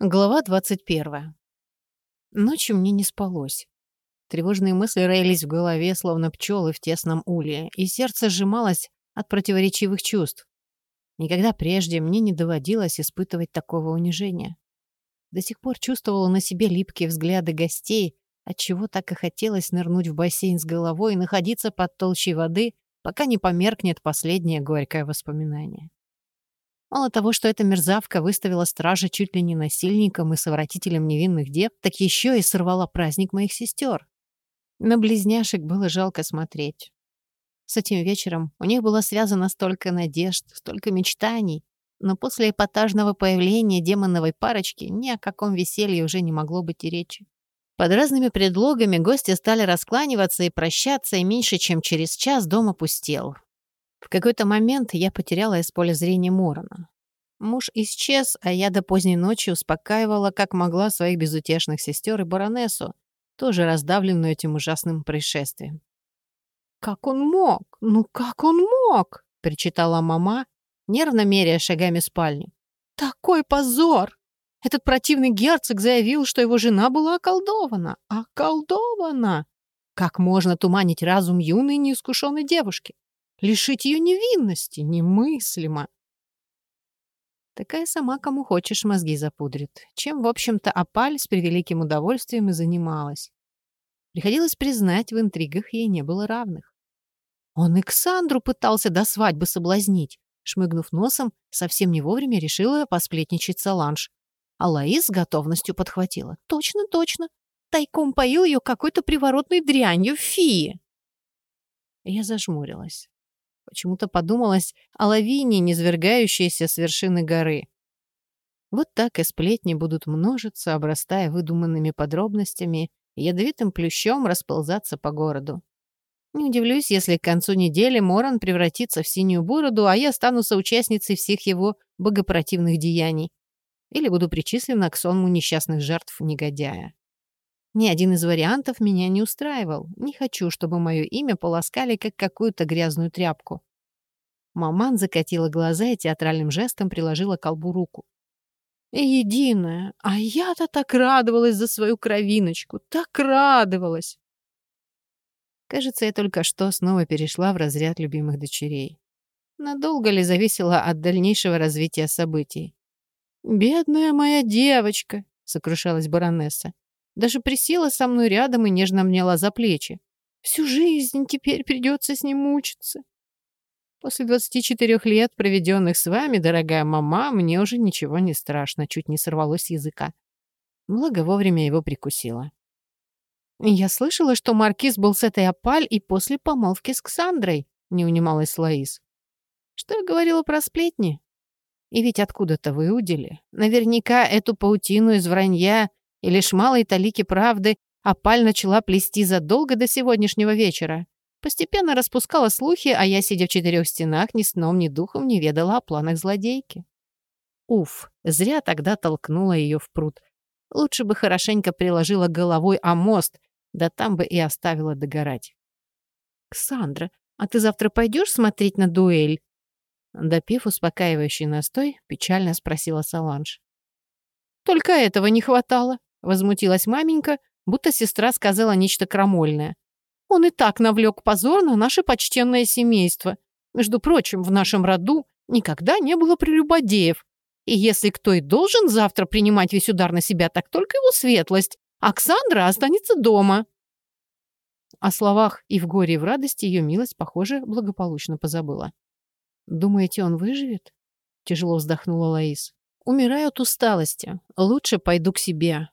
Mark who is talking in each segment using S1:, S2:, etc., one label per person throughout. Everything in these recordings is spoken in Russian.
S1: Глава 21. Ночью мне не спалось. Тревожные мысли роились в голове, словно пчелы в тесном улье, и сердце сжималось от противоречивых чувств. Никогда прежде мне не доводилось испытывать такого унижения. До сих пор чувствовала на себе липкие взгляды гостей, отчего так и хотелось нырнуть в бассейн с головой и находиться под толщей воды, пока не померкнет последнее горькое воспоминание. Мало того, что эта мерзавка выставила стража чуть ли не насильником и совратителем невинных дев, так еще и сорвала праздник моих сестер. На близняшек было жалко смотреть. С этим вечером у них было связано столько надежд, столько мечтаний, но после эпатажного появления демоновой парочки ни о каком веселье уже не могло быть и речи. Под разными предлогами гости стали раскланиваться и прощаться, и меньше чем через час дом опустел. В какой-то момент я потеряла из поля зрения Морона. Муж исчез, а я до поздней ночи успокаивала, как могла, своих безутешных сестер и баронессу, тоже раздавленную этим ужасным происшествием. «Как он мог? Ну как он мог?» — причитала мама, нервно меряя шагами спальню. «Такой позор! Этот противный герцог заявил, что его жена была околдована. Околдована! Как можно туманить разум юной неискушенной девушки? Лишить ее невинности немыслимо. Такая сама кому хочешь мозги запудрит, чем, в общем-то, Апаль с превеликим удовольствием и занималась. Приходилось признать, в интригах ей не было равных. Он и пытался до свадьбы соблазнить. Шмыгнув носом, совсем не вовремя решила посплетничать Саланж. А Лаис с готовностью подхватила. «Точно, точно. Тайком поил ее какой-то приворотной дрянью фии». Я зажмурилась. Почему-то подумалось о лавине, низвергающейся с вершины горы. Вот так и сплетни будут множиться, обрастая выдуманными подробностями ядовитым плющом расползаться по городу. Не удивлюсь, если к концу недели Моран превратится в синюю бороду, а я стану соучастницей всех его богопротивных деяний. Или буду причислена к сонму несчастных жертв негодяя. Ни один из вариантов меня не устраивал. Не хочу, чтобы мое имя полоскали, как какую-то грязную тряпку. Маман закатила глаза и театральным жестом приложила колбу руку. «Единая, а я-то так радовалась за свою кровиночку, так радовалась!» Кажется, я только что снова перешла в разряд любимых дочерей. Надолго ли зависело от дальнейшего развития событий? «Бедная моя девочка!» — сокрушалась баронесса. Даже присела со мной рядом и нежно обняла за плечи. Всю жизнь теперь придется с ним мучиться. После 24 лет, проведенных с вами, дорогая мама, мне уже ничего не страшно, чуть не сорвалось с языка. Благо вовремя его прикусила. Я слышала, что Маркиз был с этой опаль и после помолвки с Ксандрой, не унималась Лаис. Что я говорила про сплетни? И ведь откуда-то выудили. Наверняка эту паутину из вранья и лишь малой талики правды Апаль начала плести задолго до сегодняшнего вечера. Постепенно распускала слухи, а я, сидя в четырех стенах, ни сном, ни духом не ведала о планах злодейки. Уф, зря тогда толкнула ее в пруд. Лучше бы хорошенько приложила головой о мост, да там бы и оставила догорать. «Ксандра, а ты завтра пойдешь смотреть на дуэль?» Допив успокаивающий настой, печально спросила Саланж. «Только этого не хватало», Возмутилась маменька, будто сестра сказала нечто крамольное. Он и так навлек позор на наше почтенное семейство. Между прочим, в нашем роду никогда не было прелюбодеев. И если кто и должен завтра принимать весь удар на себя, так только его светлость. Оксандра останется дома. О словах и в горе, и в радости ее милость, похоже, благополучно позабыла. «Думаете, он выживет?» — тяжело вздохнула Лаис. «Умираю от усталости. Лучше пойду к себе.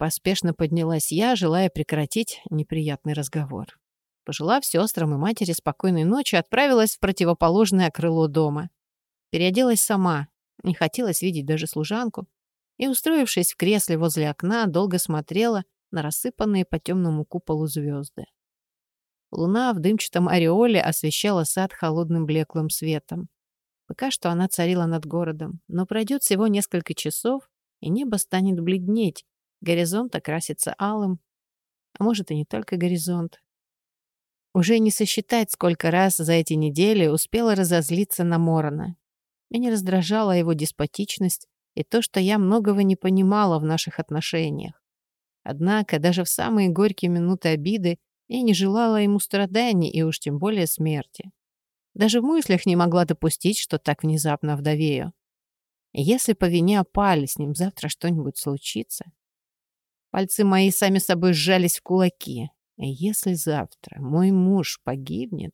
S1: Поспешно поднялась я, желая прекратить неприятный разговор. Пожелав сестрам и матери спокойной ночи, отправилась в противоположное крыло дома. Переоделась сама, не хотелось видеть даже служанку, и, устроившись в кресле возле окна, долго смотрела на рассыпанные по темному куполу звезды. Луна в дымчатом ореоле освещала сад холодным блеклым светом. Пока что она царила над городом, но пройдет всего несколько часов, и небо станет бледнеть, Горизонт окрасится алым. А может, и не только горизонт. Уже не сосчитать, сколько раз за эти недели успела разозлиться на Морона. Меня раздражала его деспотичность, и то, что я многого не понимала в наших отношениях. Однако даже в самые горькие минуты обиды я не желала ему страданий и уж тем более смерти. Даже в мыслях не могла допустить, что так внезапно вдовею. Если по вине опали с ним завтра что-нибудь случится... Пальцы мои сами собой сжались в кулаки. Если завтра мой муж погибнет,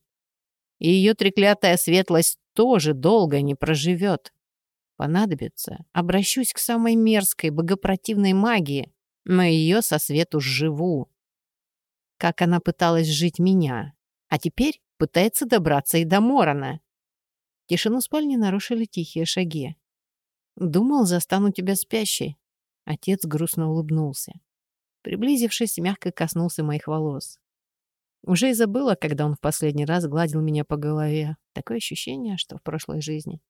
S1: и ее треклятая светлость тоже долго не проживет, понадобится, обращусь к самой мерзкой, богопротивной магии, но ее со свету живу. Как она пыталась жить меня, а теперь пытается добраться и до Морона. Тишину спальни нарушили тихие шаги. «Думал, застану тебя спящей». Отец грустно улыбнулся. Приблизившись, мягко коснулся моих волос. Уже и забыла, когда он в последний раз гладил меня по голове. Такое ощущение, что в прошлой жизни.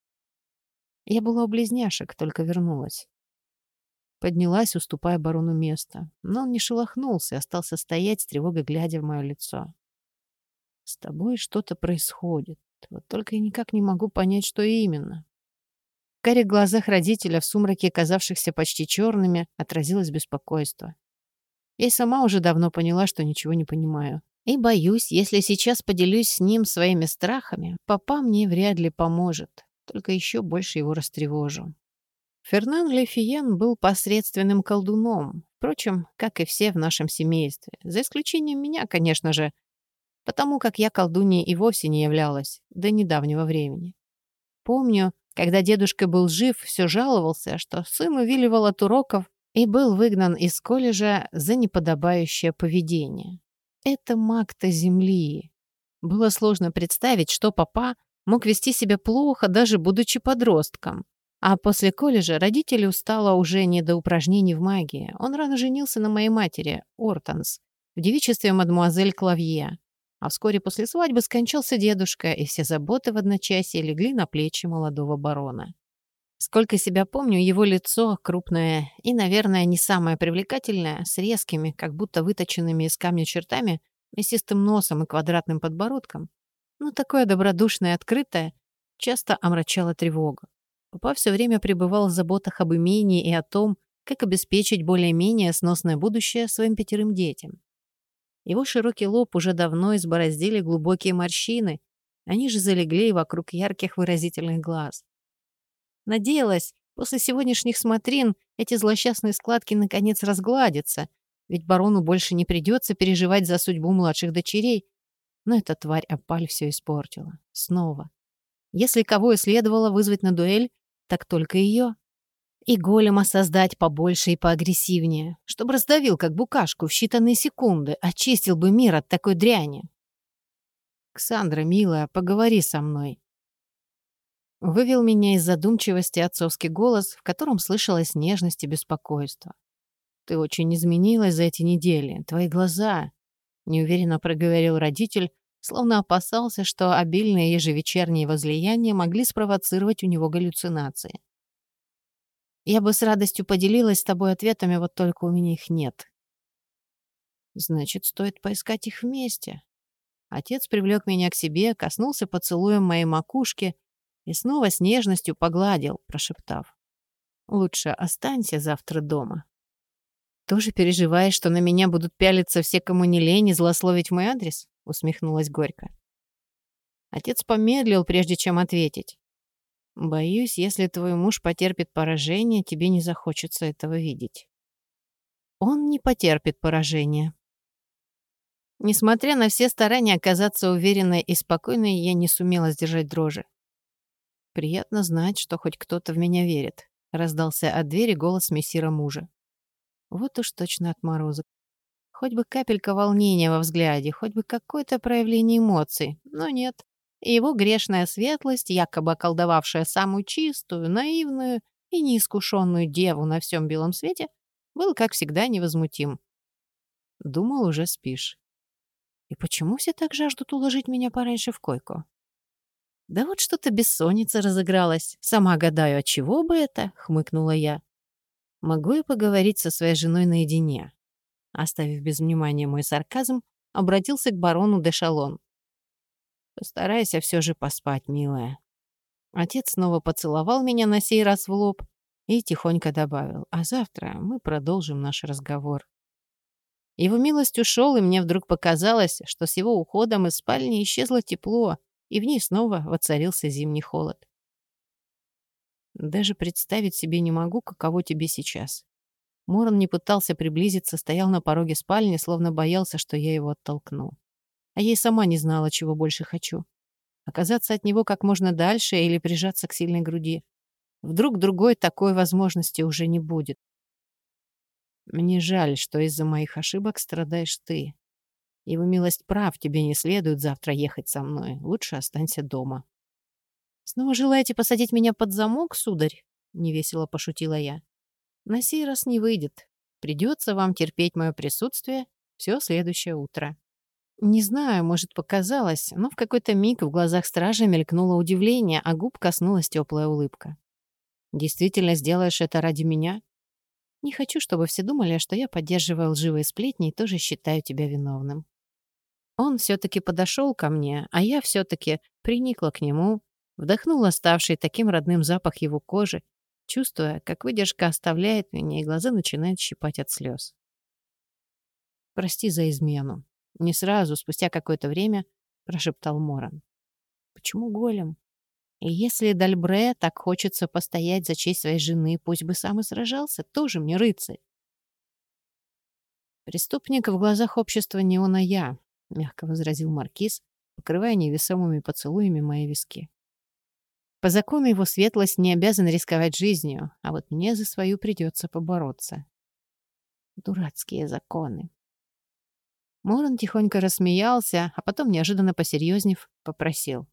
S1: Я была у близняшек, только вернулась. Поднялась, уступая барону место. Но он не шелохнулся, остался стоять с тревогой, глядя в мое лицо. «С тобой что-то происходит. Вот только я никак не могу понять, что именно». В карих глазах родителя, в сумраке, казавшихся почти черными, отразилось беспокойство. Я сама уже давно поняла, что ничего не понимаю. И боюсь, если сейчас поделюсь с ним своими страхами, папа мне вряд ли поможет, только еще больше его растревожу. Фернан Лефиен был посредственным колдуном, впрочем, как и все в нашем семействе, за исключением меня, конечно же, потому как я колдуньей и вовсе не являлась до недавнего времени. Помню, когда дедушка был жив, все жаловался, что сын увиливал от уроков и был выгнан из колледжа за неподобающее поведение. Это маг-то земли. Было сложно представить, что папа мог вести себя плохо, даже будучи подростком. А после колледжа родителю стало уже не до упражнений в магии. Он рано женился на моей матери, Ортонс, в девичестве мадмуазель Клавье. А вскоре после свадьбы скончался дедушка, и все заботы в одночасье легли на плечи молодого барона. Сколько себя помню, его лицо крупное и, наверное, не самое привлекательное, с резкими, как будто выточенными из камня чертами, мясистым носом и квадратным подбородком, но такое добродушное и открытое, часто омрачало тревогу. Папа все время пребывал в заботах об имении и о том, как обеспечить более-менее сносное будущее своим пятерым детям. Его широкий лоб уже давно избороздили глубокие морщины, они же залегли вокруг ярких выразительных глаз. Надеялась, после сегодняшних смотрин эти злосчастные складки наконец разгладятся, ведь барону больше не придется переживать за судьбу младших дочерей. Но эта тварь опаль все испортила. Снова. Если кого и следовало вызвать на дуэль, так только ее. И голема создать побольше и поагрессивнее, чтобы раздавил, как букашку, в считанные секунды, очистил бы мир от такой дряни. «Ксандра, милая, поговори со мной». Вывел меня из задумчивости отцовский голос, в котором слышалась нежность и беспокойство. «Ты очень изменилась за эти недели. Твои глаза...» — неуверенно проговорил родитель, словно опасался, что обильные ежевечерние возлияния могли спровоцировать у него галлюцинации. «Я бы с радостью поделилась с тобой ответами, вот только у меня их нет». «Значит, стоит поискать их вместе». Отец привлек меня к себе, коснулся поцелуем моей макушки и снова с нежностью погладил, прошептав. «Лучше останься завтра дома». «Тоже переживаешь, что на меня будут пялиться все, кому не лень, и злословить мой адрес?» усмехнулась горько. Отец помедлил, прежде чем ответить. «Боюсь, если твой муж потерпит поражение, тебе не захочется этого видеть». «Он не потерпит поражения». Несмотря на все старания оказаться уверенной и спокойной, я не сумела сдержать дрожи. «Приятно знать, что хоть кто-то в меня верит», — раздался от двери голос мессира мужа. Вот уж точно отморозок. Хоть бы капелька волнения во взгляде, хоть бы какое-то проявление эмоций, но нет. Его грешная светлость, якобы околдовавшая самую чистую, наивную и неискушенную деву на всем белом свете, был, как всегда, невозмутим. Думал, уже спишь. И почему все так жаждут уложить меня пораньше в койку? Да вот что-то бессонница разыгралась. Сама гадаю, от чего бы это? Хмыкнула я. Могу я поговорить со своей женой наедине? оставив без внимания мой сарказм, обратился к барону де Шалон. «Постарайся все же поспать, милая». Отец снова поцеловал меня на сей раз в лоб, и тихонько добавил, а завтра мы продолжим наш разговор. Его милость ушел, и мне вдруг показалось, что с его уходом из спальни исчезло тепло, и в ней снова воцарился зимний холод. Даже представить себе не могу, каково тебе сейчас. Моран не пытался приблизиться, стоял на пороге спальни, словно боялся, что я его оттолкну. А я и сама не знала, чего больше хочу. Оказаться от него как можно дальше или прижаться к сильной груди. Вдруг другой такой возможности уже не будет. Мне жаль, что из-за моих ошибок страдаешь ты. Его милость прав, тебе не следует завтра ехать со мной. Лучше останься дома. Снова желаете посадить меня под замок, сударь? Невесело пошутила я. На сей раз не выйдет. Придется вам терпеть мое присутствие все следующее утро. Не знаю, может, показалось, но в какой-то миг в глазах стража мелькнуло удивление, а губ коснулась теплая улыбка. «Действительно сделаешь это ради меня?» Не хочу, чтобы все думали, что я поддерживаю лживые сплетни и тоже считаю тебя виновным. Он все-таки подошел ко мне, а я все-таки приникла к нему, вдохнула ставший таким родным запах его кожи, чувствуя, как выдержка оставляет меня, и глаза начинают щипать от слез. «Прости за измену». Не сразу, спустя какое-то время, прошептал Моран. «Почему голем? Если Дальбре так хочется постоять за честь своей жены, пусть бы сам и сражался, тоже мне рыцарь. «Преступник в глазах общества не он, а я», — мягко возразил Маркиз, покрывая невесомыми поцелуями мои виски. «По закону его светлость не обязан рисковать жизнью, а вот мне за свою придется побороться». Дурацкие законы. Моран тихонько рассмеялся, а потом, неожиданно посерьезнев, попросил.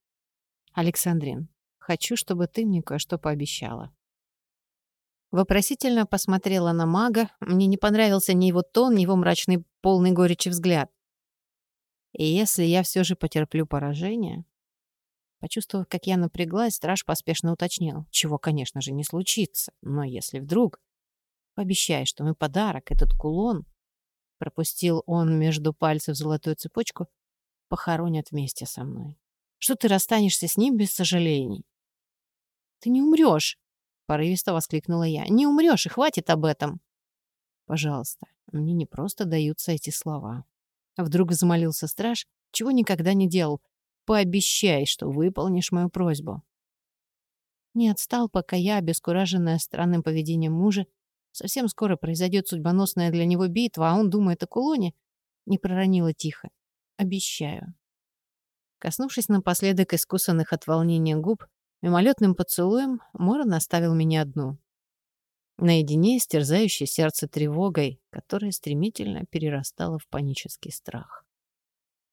S1: «Александрин, Хочу, чтобы ты мне кое-что пообещала». Вопросительно посмотрела на мага. Мне не понравился ни его тон, ни его мрачный, полный горечи взгляд. И если я все же потерплю поражение... Почувствовав, как я напряглась, страж поспешно уточнил, чего, конечно же, не случится. Но если вдруг... Пообещай, что мой подарок, этот кулон, пропустил он между пальцев золотую цепочку, похоронят вместе со мной. Что ты расстанешься с ним без сожалений. «Ты не умрешь!» — порывисто воскликнула я. «Не умрешь, и хватит об этом!» «Пожалуйста, мне не просто даются эти слова». Вдруг взмолился страж, чего никогда не делал. «Пообещай, что выполнишь мою просьбу». Не отстал, пока я, обескураженная странным поведением мужа, совсем скоро произойдет судьбоносная для него битва, а он думает о кулоне, не проронила тихо. «Обещаю». Коснувшись напоследок искусанных от волнения губ, Мимолетным поцелуем Моран оставил меня одну. Наедине с терзающей сердце тревогой, которая стремительно перерастала в панический страх.